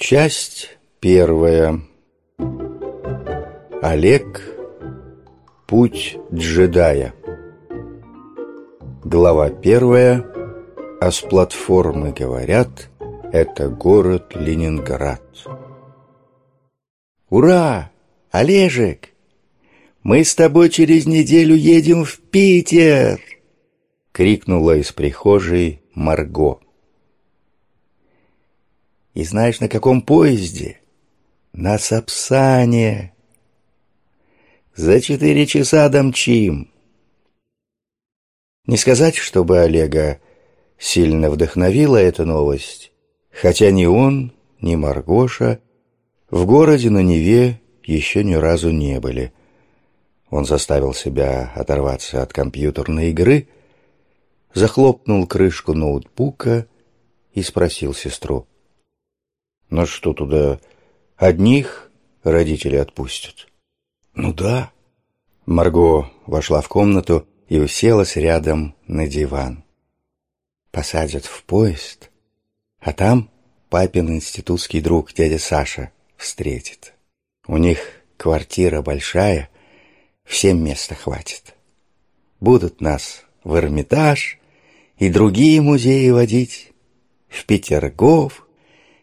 Часть первая. Олег. Путь джедая. Глава первая. А с платформы говорят, это город Ленинград. Ура! Олежек! Мы с тобой через неделю едем в Питер! Крикнула из прихожей Марго. И знаешь, на каком поезде? На Сапсане. За четыре часа домчим. Не сказать, чтобы Олега сильно вдохновила эта новость, хотя ни он, ни Маргоша в городе на Неве еще ни разу не были. Он заставил себя оторваться от компьютерной игры, захлопнул крышку ноутбука и спросил сестру. Но что туда одних родители отпустят? Ну да. Марго вошла в комнату и уселась рядом на диван. Посадят в поезд, а там папин институтский друг дядя Саша встретит. У них квартира большая, всем места хватит. Будут нас в Эрмитаж и другие музеи водить, в Петергоф,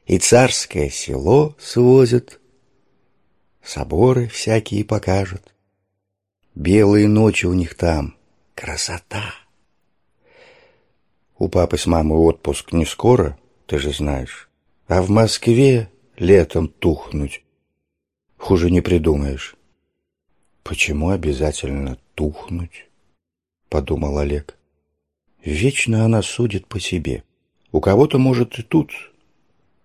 и царское село свозят, соборы всякие покажут. Белые ночи у них там, красота. У папы с мамой отпуск не скоро, ты же знаешь, а в Москве летом тухнуть. Хуже не придумаешь. Почему обязательно тухнуть? Подумал Олег. Вечно она судит по себе. У кого-то, может, и тут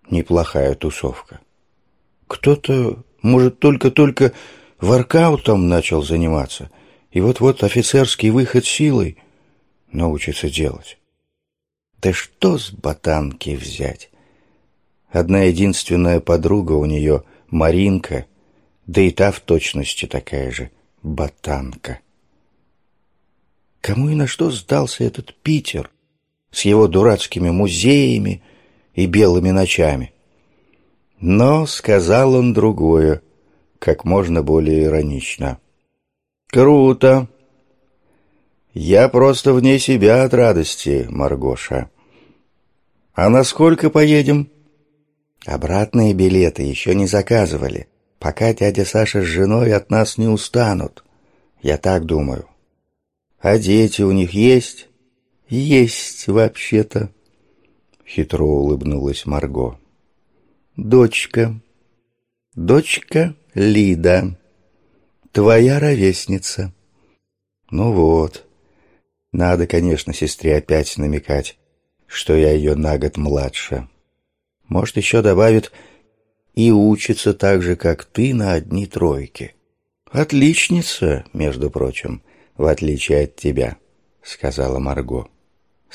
неплохая тусовка. Кто-то, может, только-только воркаутом начал заниматься, и вот-вот офицерский выход силой научится делать. Да что с ботанки взять? Одна единственная подруга у нее, Маринка, да и та в точности такая же, ботанка. Кому и на что сдался этот Питер с его дурацкими музеями, и белыми ночами. Но сказал он другое, как можно более иронично. «Круто! Я просто вне себя от радости, Маргоша. А насколько поедем?» «Обратные билеты еще не заказывали, пока дядя Саша с женой от нас не устанут. Я так думаю. А дети у них есть?» «Есть, вообще-то». Хитро улыбнулась Марго. Дочка. Дочка Лида. Твоя ровесница. Ну вот. Надо, конечно, сестре опять намекать, что я ее на год младше. Может, еще добавит и учится так же, как ты, на одни тройки. Отличница, между прочим, в отличие от тебя, сказала Марго.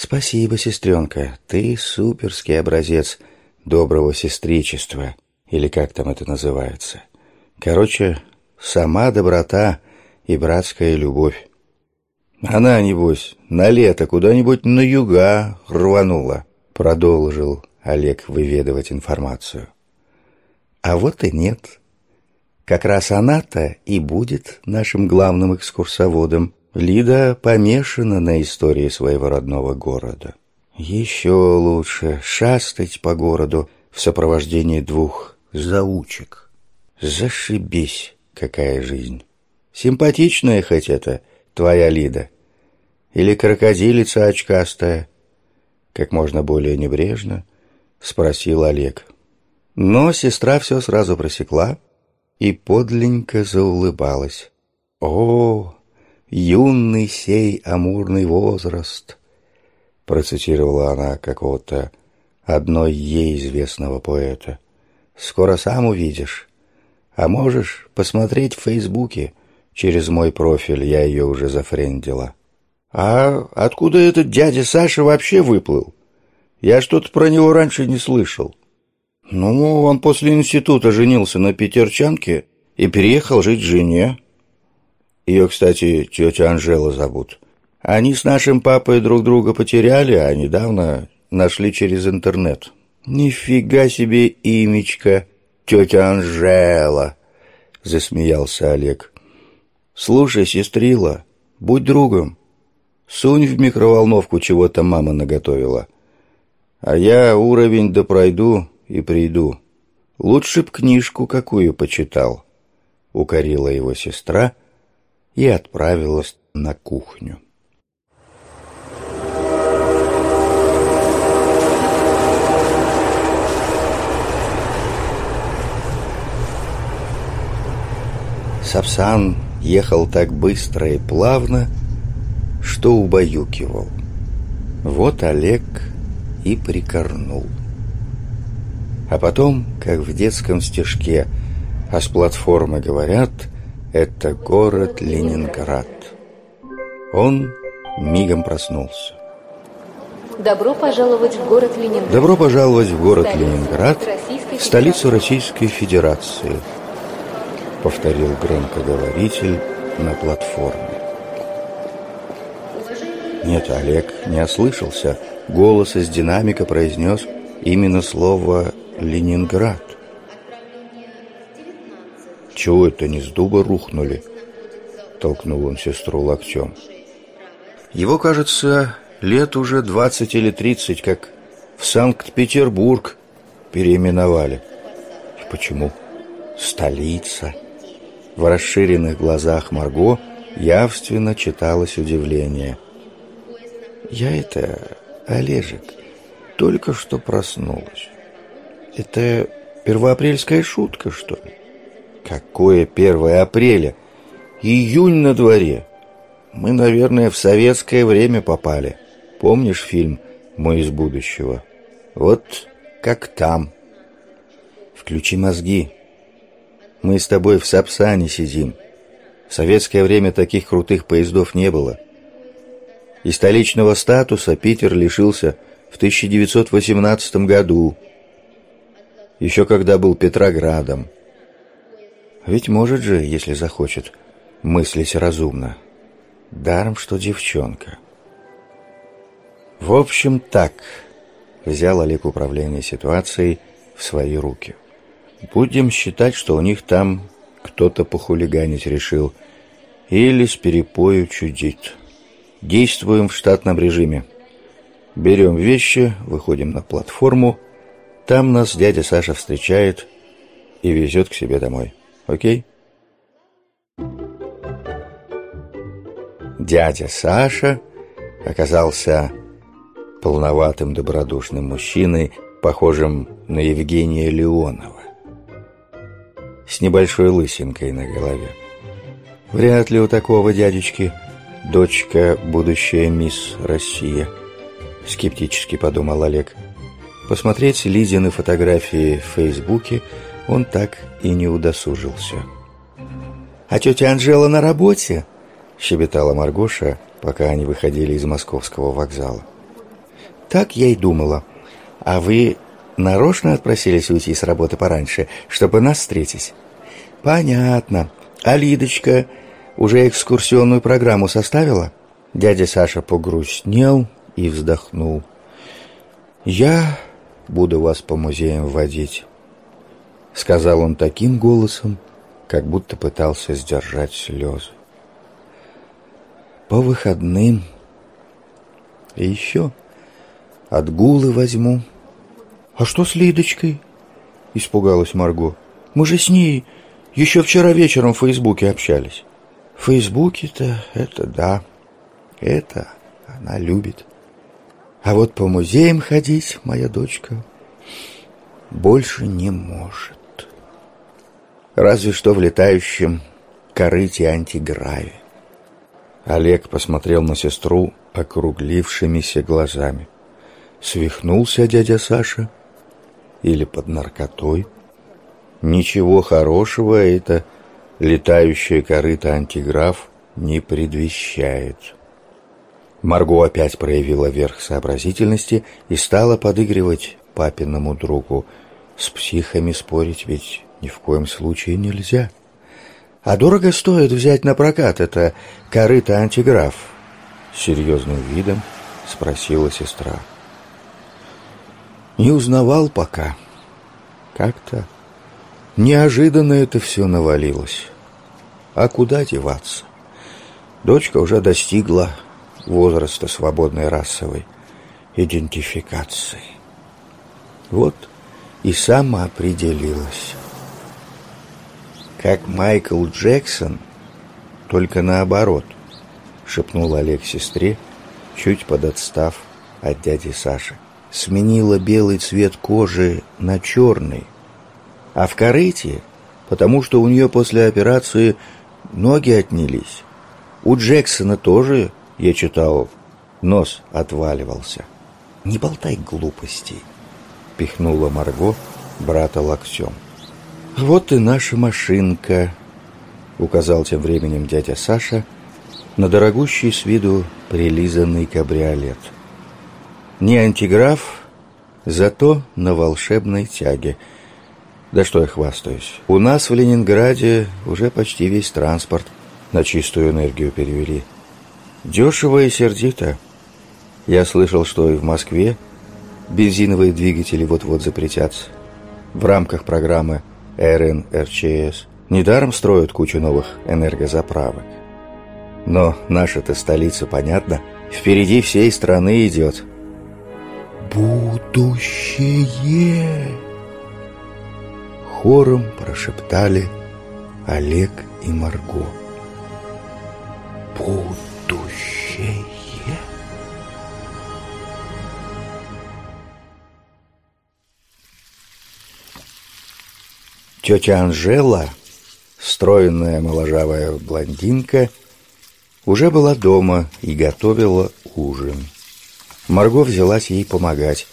«Спасибо, сестренка, ты суперский образец доброго сестричества, или как там это называется. Короче, сама доброта и братская любовь. Она, небось, на лето куда-нибудь на юга рванула», продолжил Олег выведывать информацию. «А вот и нет. Как раз она-то и будет нашим главным экскурсоводом. Лида помешана на истории своего родного города. Еще лучше шастать по городу в сопровождении двух заучек. Зашибись, какая жизнь. Симпатичная хоть это, твоя Лида. Или крокодилица очкастая? Как можно более небрежно спросил Олег. Но сестра все сразу просекла и подленько заулыбалась. О, юный сей амурный возраст, процитировала она какого-то одной ей известного поэта. Скоро сам увидишь. А можешь посмотреть в Фейсбуке. Через мой профиль я ее уже зафрендила. А откуда этот дядя Саша вообще выплыл? Я что-то про него раньше не слышал. Ну, он после института женился на петерчанке и переехал жить жене. Ее, кстати, тетя Анжела зовут. Они с нашим папой друг друга потеряли, а недавно нашли через интернет. «Нифига себе имечко, тетя Анжела!» — засмеялся Олег. «Слушай, сестрила, будь другом. Сунь в микроволновку чего-то мама наготовила. А я уровень да и приду. Лучше б книжку какую почитал». Укорила его сестра и отправилась на кухню. Сапсан ехал так быстро и плавно, что убаюкивал. Вот Олег и прикорнул. А потом, как в детском стишке, а с платформы говорят, это город Ленинград. Он мигом проснулся. Добро пожаловать в город Ленинград. Добро пожаловать в город Ленинград, столицу Российской Федерации – повторил громкоговоритель на платформе. Нет, Олег не ослышался. Голос из динамика произнес именно слово «Ленинград». «Чего это не с дуба рухнули?» Толкнул он сестру локтем. Его, кажется, лет уже двадцать или тридцать, как в Санкт-Петербург переименовали. И почему? Столица. В расширенных глазах Марго явственно читалось удивление. «Я это, Олежек, только что проснулась. Это первоапрельская шутка, что ли?» «Какое первое апреля? Июнь на дворе. Мы, наверное, в советское время попали. Помнишь фильм «Мой из будущего»? Вот как там. Включи мозги, мы с тобой в Сапсане сидим. В советское время таких крутых поездов не было. И столичного статуса Питер лишился в 1918 году, еще когда был Петроградом. Ведь может же, если захочет, мыслить разумно. Даром, что девчонка. В общем, так. Взял Олег управление ситуацией в свои руки. Будем считать, что у них там кто-то похулиганить решил. Или с перепою чудит. Действуем в штатном режиме. Берем вещи, выходим на платформу. Там нас дядя Саша встречает и везет к себе домой. Окей? Дядя Саша оказался полноватым добродушным мужчиной, похожим на Евгения Леонова с небольшой лысинкой на голове. Вряд ли у такого дядечки дочка будущая мисс Россия, скептически подумал Олег. Посмотреть Лизины фотографии в Фейсбуке он так и не удосужился. «А тетя Анжела на работе?» — щебетала Маргоша, пока они выходили из московского вокзала. «Так я и думала. А вы нарочно отпросились уйти с работы пораньше, чтобы нас встретить?» «Понятно. А Лидочка уже экскурсионную программу составила?» Дядя Саша погрустнел и вздохнул. «Я буду вас по музеям водить», — сказал он таким голосом, как будто пытался сдержать слезы. «По выходным. И еще отгулы возьму». «А что с Лидочкой?» — испугалась Марго. «Мы же с ней еще вчера вечером в Фейсбуке общались». В Фейсбуке-то это да, это она любит. А вот по музеям ходить моя дочка больше не может. Разве что в летающем корыте антиграве. Олег посмотрел на сестру округлившимися глазами. Свихнулся дядя Саша или под наркотой. Ничего хорошего это летающая корыто антиграф не предвещает. Марго опять проявила верх сообразительности и стала подыгрывать папиному другу. С психами спорить ведь ни в коем случае нельзя. А дорого стоит взять на прокат это корыто антиграф? Серьезным видом спросила сестра. Не узнавал пока. Как-то неожиданно это все навалилось. А куда деваться? Дочка уже достигла возраста свободной расовой идентификации. Вот и сама определилась. Как Майкл Джексон, только наоборот, шепнул Олег сестре, чуть подотстав от дяди Саши. Сменила белый цвет кожи на черный, а в корыте, потому что у нее после операции ноги отнялись. У Джексона тоже, я читал, нос отваливался. «Не болтай глупостей», — пихнула Марго брата локтем. «Вот и наша машинка», — указал тем временем дядя Саша на дорогущий с виду прилизанный кабриолет. Не антиграф, зато на волшебной тяге. Да что я хвастаюсь. У нас в Ленинграде уже почти весь транспорт на чистую энергию перевели. Дешево и сердито. Я слышал, что и в Москве бензиновые двигатели вот-вот запретятся. В рамках программы РНРЧС недаром строят кучу новых энергозаправок. Но наша-то столица, понятно, впереди всей страны идет. «Будущее!» Хором прошептали Олег и Марго будущее. Тетя Анжела, стройная моложавая блондинка, уже была дома и готовила ужин. Марго взялась ей помогать,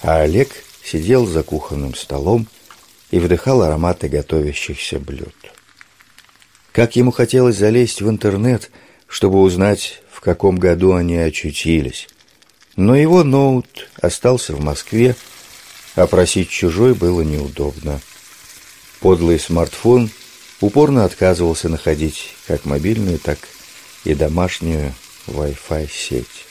а Олег сидел за кухонным столом и вдыхал ароматы готовящихся блюд. Как ему хотелось залезть в интернет – чтобы узнать, в каком году они очутились. Но его ноут остался в Москве, а просить чужой было неудобно. Подлый смартфон упорно отказывался находить как мобильную, так и домашнюю Wi-Fi сеть.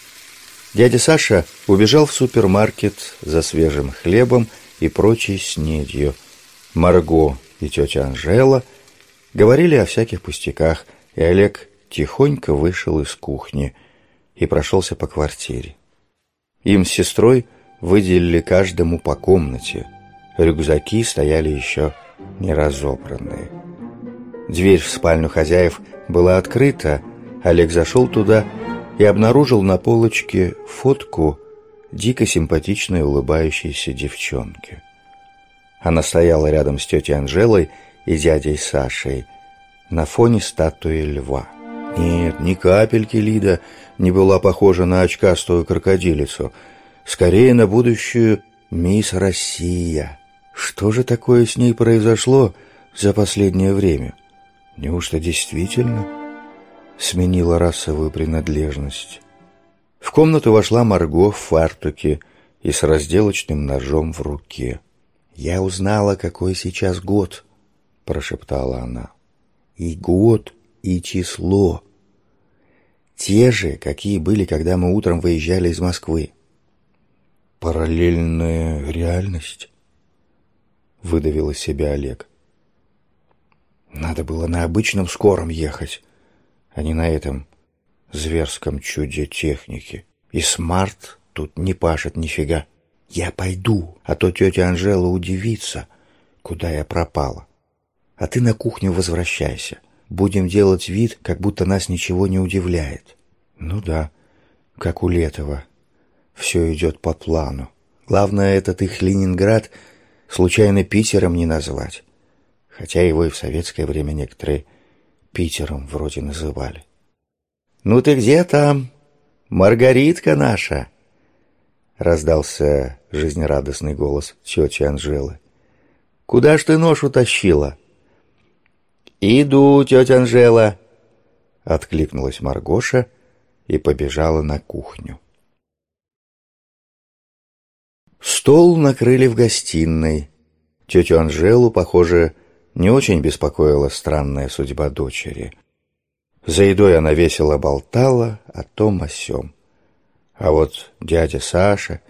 Дядя Саша убежал в супермаркет за свежим хлебом и прочей снедью. Марго и тетя Анжела говорили о всяких пустяках, и Олег тихонько вышел из кухни и прошелся по квартире. Им с сестрой выделили каждому по комнате. Рюкзаки стояли еще не разобранные. Дверь в спальню хозяев была открыта. Олег зашел туда и обнаружил на полочке фотку дико симпатичной улыбающейся девчонки. Она стояла рядом с тетей Анжелой и дядей Сашей на фоне статуи льва. Нет, ни капельки Лида не была похожа на очкастую крокодилицу. Скорее на будущую мисс Россия. Что же такое с ней произошло за последнее время? Неужто действительно сменила расовую принадлежность? В комнату вошла Марго в фартуке и с разделочным ножом в руке. «Я узнала, какой сейчас год», — прошептала она. «И год и число. Те же, какие были, когда мы утром выезжали из Москвы. «Параллельная реальность?» — выдавил из себя Олег. «Надо было на обычном скором ехать, а не на этом зверском чуде техники. И смарт тут не пашет нифига. Я пойду, а то тетя Анжела удивится, куда я пропала. А ты на кухню возвращайся будем делать вид, как будто нас ничего не удивляет. Ну да, как у Летова. Все идет по плану. Главное, этот их Ленинград случайно Питером не назвать. Хотя его и в советское время некоторые Питером вроде называли. «Ну ты где там? Маргаритка наша!» Раздался жизнерадостный голос тети Анжелы. «Куда ж ты нож утащила?» «Иду, тетя Анжела!» Откликнулась Маргоша и побежала на кухню. Стол накрыли в гостиной. Тетю Анжелу, похоже, не очень беспокоила странная судьба дочери. За едой она весело болтала о том о сём. А вот дядя Саша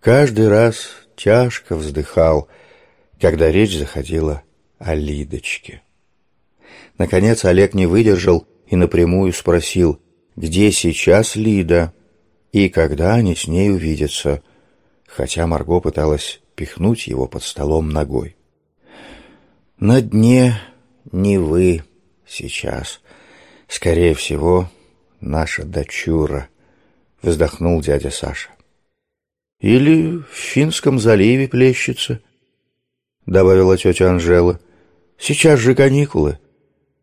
каждый раз тяжко вздыхал, когда речь заходила о Лидочке. Наконец Олег не выдержал и напрямую спросил, где сейчас Лида и когда они с ней увидятся, хотя Марго пыталась пихнуть его под столом ногой. «На дне не вы сейчас. Скорее всего, наша дочура», — вздохнул дядя Саша. «Или в Финском заливе плещется», — добавила тетя Анжела. «Сейчас же каникулы,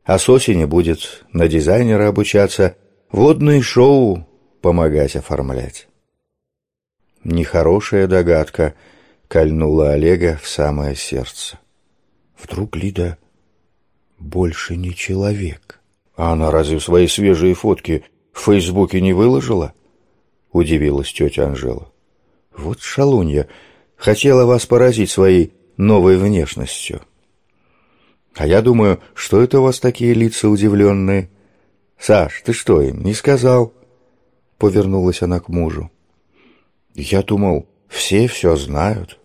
а с осени будет на дизайнера обучаться, водные шоу помогать оформлять». Нехорошая догадка кольнула Олега в самое сердце. Вдруг Лида больше не человек? А она разве свои свежие фотки в Фейсбуке не выложила? Удивилась тетя Анжела. Вот шалунья, хотела вас поразить своей новой внешностью. А я думаю, что это у вас такие лица удивленные? Саш, ты что им, не сказал? Повернулась она к мужу. Я думал, все все знают.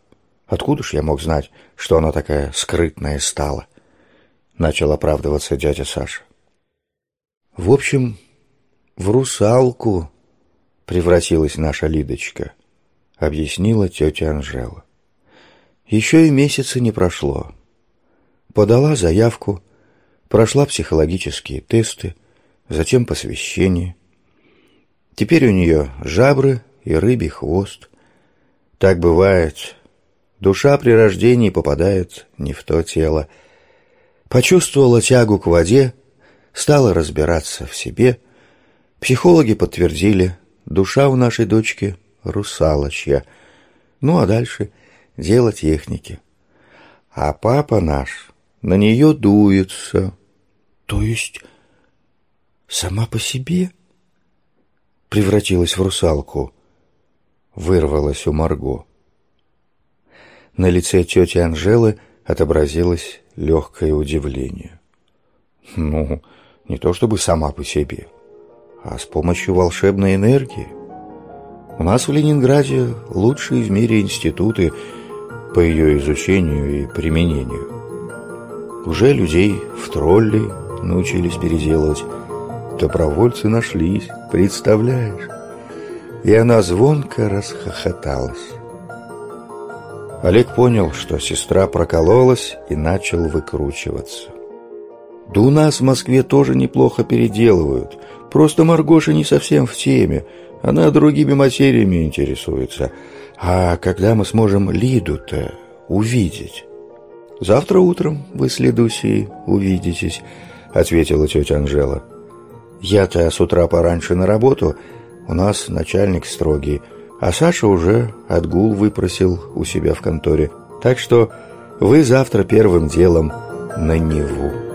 Откуда ж я мог знать, что она такая скрытная стала? Начал оправдываться дядя Саша. В общем, в русалку превратилась наша Лидочка объяснила тетя Анжела. Еще и месяца не прошло. Подала заявку, прошла психологические тесты, затем посвящение. Теперь у нее жабры и рыбий хвост. Так бывает. Душа при рождении попадает не в то тело. Почувствовала тягу к воде, стала разбираться в себе. Психологи подтвердили, душа у нашей дочки русалочья. Ну, а дальше дело техники. А папа наш на нее дуется. То есть сама по себе превратилась в русалку, вырвалась у Марго. На лице тети Анжелы отобразилось легкое удивление. Ну, не то чтобы сама по себе, а с помощью волшебной энергии. У нас в Ленинграде лучшие в мире институты по ее изучению и применению. Уже людей в тролли научились переделывать. Добровольцы нашлись, представляешь? И она звонко расхохоталась. Олег понял, что сестра прокололась и начал выкручиваться. Да у нас в Москве тоже неплохо переделывают. Просто Маргоша не совсем в теме. Она другими материями интересуется. А когда мы сможем Лиду-то увидеть? Завтра утром вы с Лидусей увидитесь, ответила тетя Анжела. Я-то с утра пораньше на работу, у нас начальник строгий, а Саша уже отгул выпросил у себя в конторе. Так что вы завтра первым делом на Неву.